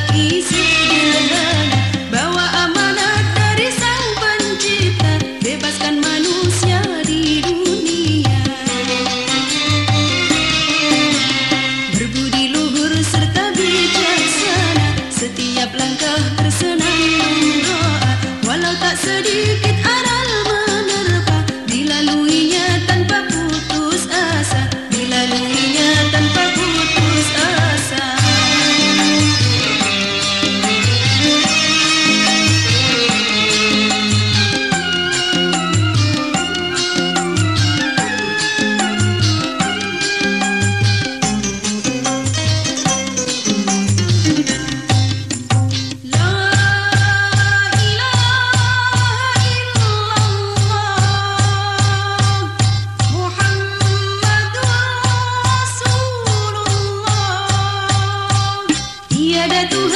kisah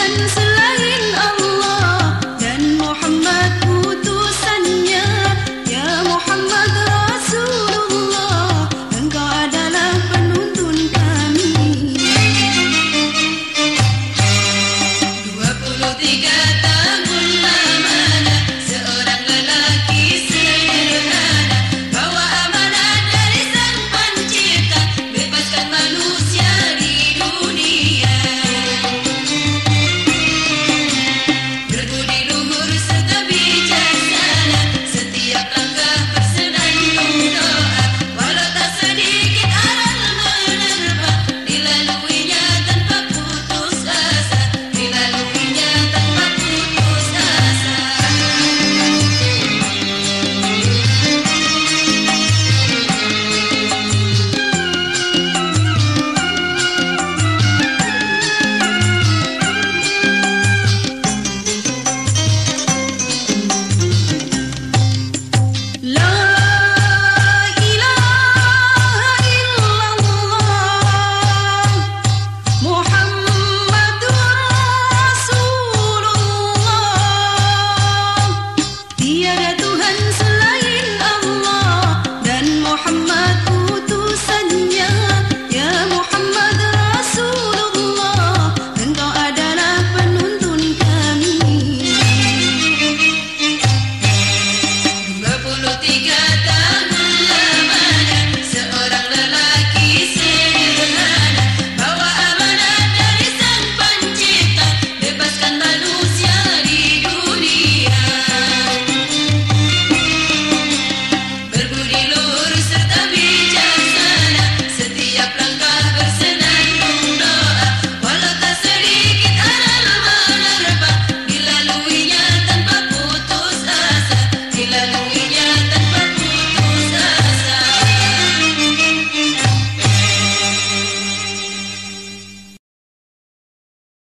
and listen.